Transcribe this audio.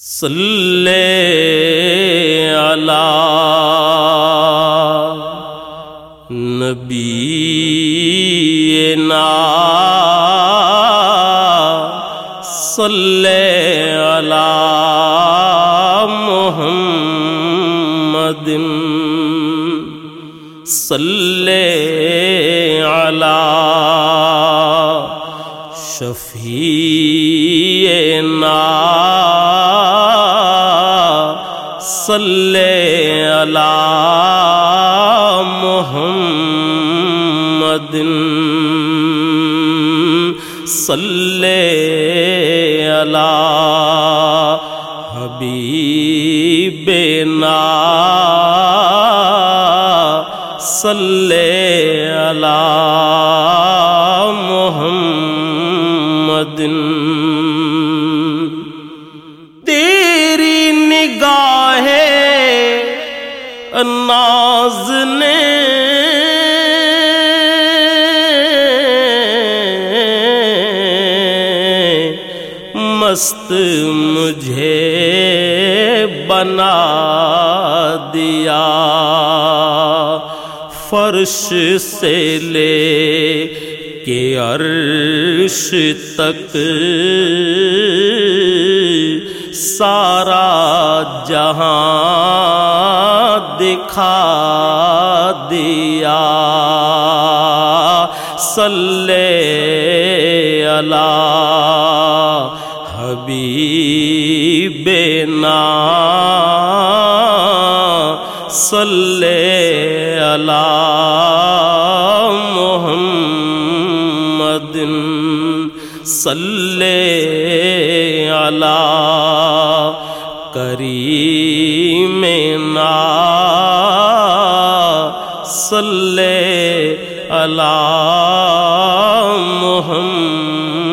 صلی علی نبینا صلی علی محمد صلی علی شفیعنا۔ صلی علی محمد صلی علی حبیبنا صلی علی محمد تیری نگاہ ناز نے۔ مست مجھے بنا دیا۔ فرش سے لے کے عرش تک۔ سارا جہاں دکھا دیا۔ صلی علی حبیبنا صلی علی محمد صلی علی کریم نا صلی علی محمد